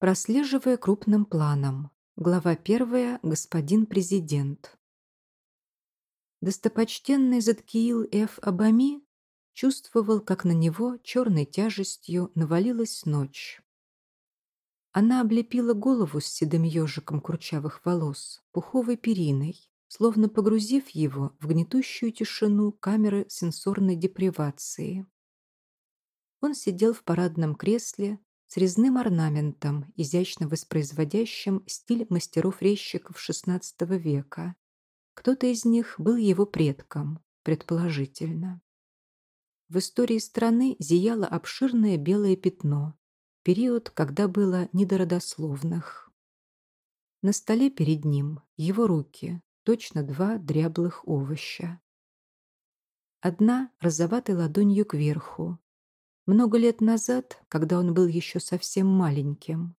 Прослеживая крупным планом. Глава 1. Господин президент. Достопочтенный Заткиил Ф. Абами чувствовал, как на него черной тяжестью навалилась ночь. Она облепила голову с седым ежиком курчавых волос, пуховой периной, словно погрузив его в гнетущую тишину камеры сенсорной депривации. Он сидел в парадном кресле, с резным орнаментом, изящно воспроизводящим стиль мастеров-резчиков XVI века. Кто-то из них был его предком, предположительно. В истории страны зияло обширное белое пятно, период, когда было недородословных. На столе перед ним его руки, точно два дряблых овоща. Одна розоватой ладонью кверху, много лет назад, когда он был еще совсем маленьким,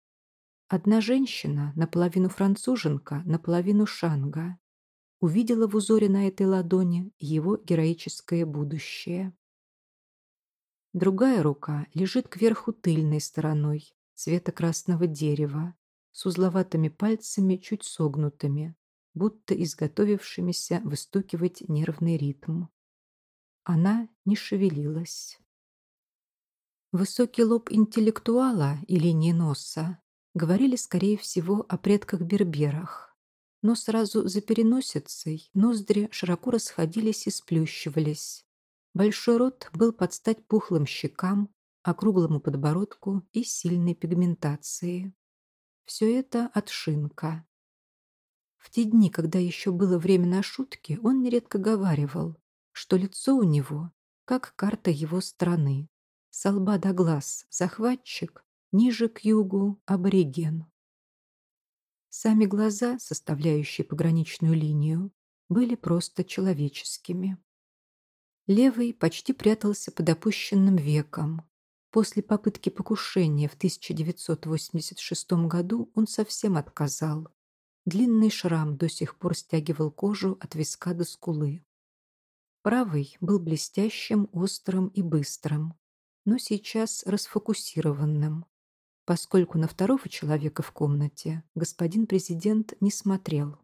одна женщина, наполовину француженка, наполовину шанга, увидела в узоре на этой ладони его героическое будущее. Другая рука лежит кверху тыльной стороной цвета красного дерева, с узловатыми пальцами чуть согнутыми, будто изготовившимися выстукивать нервный ритм. Она не шевелилась. Высокий лоб интеллектуала и линии носа говорили, скорее всего, о предках-берберах. Но сразу за переносицей ноздри широко расходились и сплющивались. Большой рот был под стать пухлым щекам, округлому подбородку и сильной пигментации. Все это от шинка. В те дни, когда еще было время на шутки, он нередко говаривал, что лицо у него как карта его страны, с лба до глаз захватчик, ниже к югу абориген. Сами глаза, составляющие пограничную линию, были просто человеческими. Левый почти прятался под опущенным веком. После попытки покушения в 1986 году он совсем отказал. Длинный шрам до сих пор стягивал кожу от виска до скулы. Правый был блестящим, острым и быстрым но сейчас расфокусированным, поскольку на второго человека в комнате господин президент не смотрел.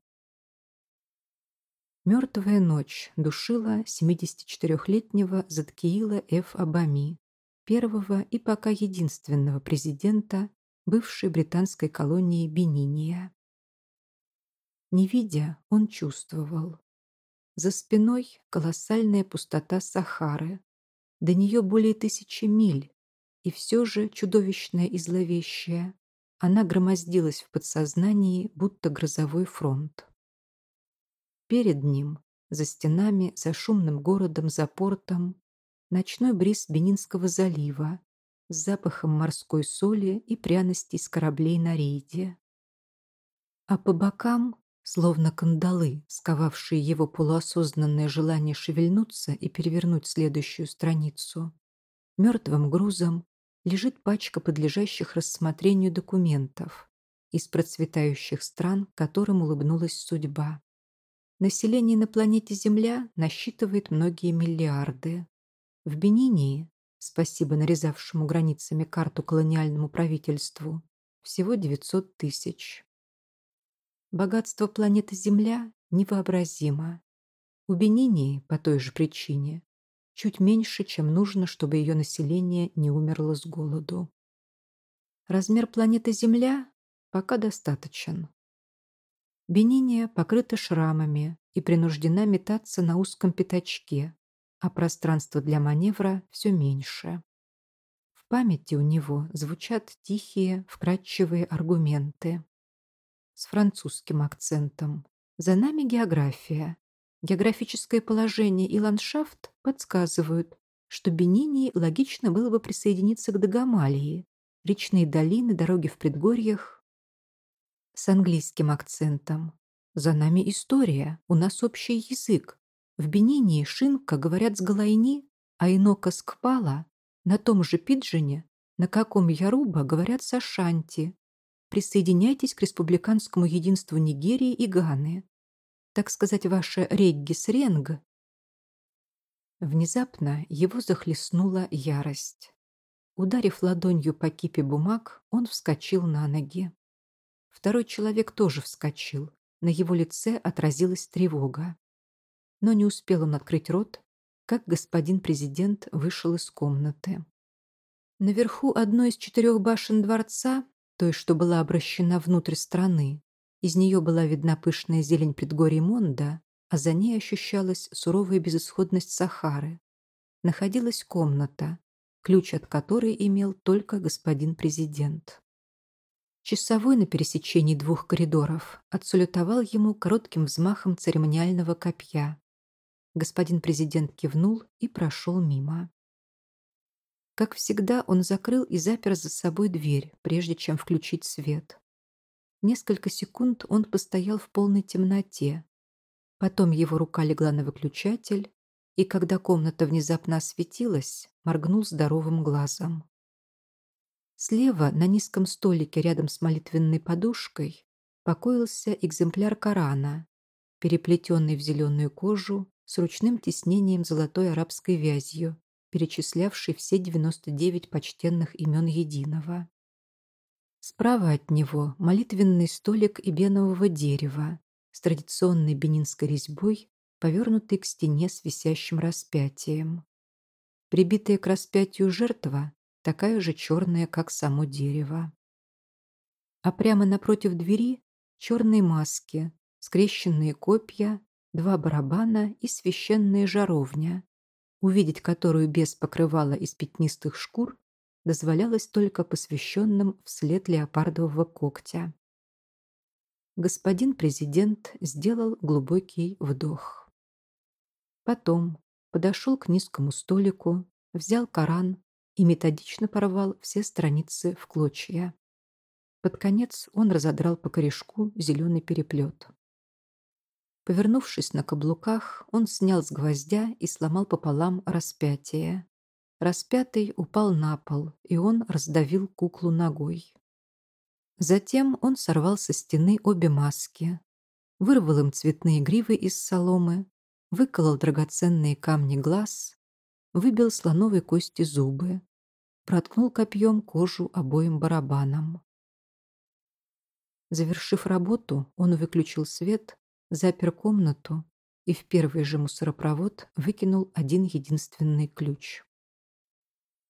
Мертвая ночь душила 74-летнего Заткиила Ф. Абами, первого и пока единственного президента бывшей британской колонии Бениния. Не видя, он чувствовал. За спиной колоссальная пустота Сахары, до нее более тысячи миль, и все же чудовищная и зловещая, она громоздилась в подсознании, будто грозовой фронт. Перед ним, за стенами, за шумным городом, за портом, ночной бриз Бенинского залива с запахом морской соли и пряностей с кораблей на рейде. А по бокам Словно кандалы, сковавшие его полуосознанное желание шевельнуться и перевернуть следующую страницу. Мертвым грузом лежит пачка подлежащих рассмотрению документов из процветающих стран, которым улыбнулась судьба. Население на планете Земля насчитывает многие миллиарды. В Бенинии, спасибо нарезавшему границами карту колониальному правительству, всего 900 тысяч. Богатство планеты Земля невообразимо. У Бенинии, по той же причине, чуть меньше, чем нужно, чтобы ее население не умерло с голоду. Размер планеты Земля пока достаточен. Бениния покрыта шрамами и принуждена метаться на узком пятачке, а пространство для маневра все меньше. В памяти у него звучат тихие, вкрадчивые аргументы с французским акцентом. За нами география. Географическое положение и ландшафт подсказывают, что Бенинии логично было бы присоединиться к Дагомалии. Речные долины, дороги в предгорьях. С английским акцентом. За нами история, у нас общий язык. В Бенинии шинка говорят с Галайни, а инока с Кпала, на том же пиджине, на каком Яруба говорят с Ашанти, присоединяйтесь к республиканскому единству Нигерии и Ганы. Так сказать, ваша реггис-ренг. Внезапно его захлестнула ярость. Ударив ладонью по кипе бумаг, он вскочил на ноги. Второй человек тоже вскочил. На его лице отразилась тревога. Но не успел он открыть рот, как господин президент вышел из комнаты. Наверху одной из четырех башен дворца, той, что была обращена внутрь страны, из нее была видна пышная зелень предгорий Монда, а за ней ощущалась суровая безысходность Сахары. Находилась комната, ключ от которой имел только господин президент. Часовой на пересечении двух коридоров отсалютовал ему коротким взмахом церемониального копья. Господин президент кивнул и прошел мимо. Как всегда, он закрыл и запер за собой дверь, прежде чем включить свет. Несколько секунд он постоял в полной темноте. Потом его рука легла на выключатель, и когда комната внезапно осветилась, моргнул здоровым глазом. Слева, на низком столике рядом с молитвенной подушкой, покоился экземпляр Корана, переплетенный в зеленую кожу с ручным тиснением золотой арабской вязью, перечислявший все 99 почтенных имен единого. Справа от него молитвенный столик эбенового дерева с традиционной бенинской резьбой, повернутый к стене с висящим распятием. Прибитая к распятию жертва такая же черная, как само дерево. А прямо напротив двери черные маски, скрещенные копья, два барабана и священная жаровня, увидеть которую без покрывала из пятнистых шкур дозволялось только посвященным вслед леопардового когтя. Господин президент сделал глубокий вдох. Потом подошел к низкому столику, взял Коран и методично порвал все страницы в клочья. Под конец он разодрал по корешку зеленый переплет. Повернувшись на каблуках, он снял с гвоздя и сломал пополам распятие. Распятый упал на пол, и он раздавил куклу ногой. Затем он сорвал со стены обе маски, вырвал им цветные гривы из соломы, выколол драгоценные камни глаз, выбил слоновой кости зубы, проткнул копьем кожу обоим барабанам. Завершив работу, он выключил свет, запер комнату и в первый же мусоропровод выкинул один единственный ключ.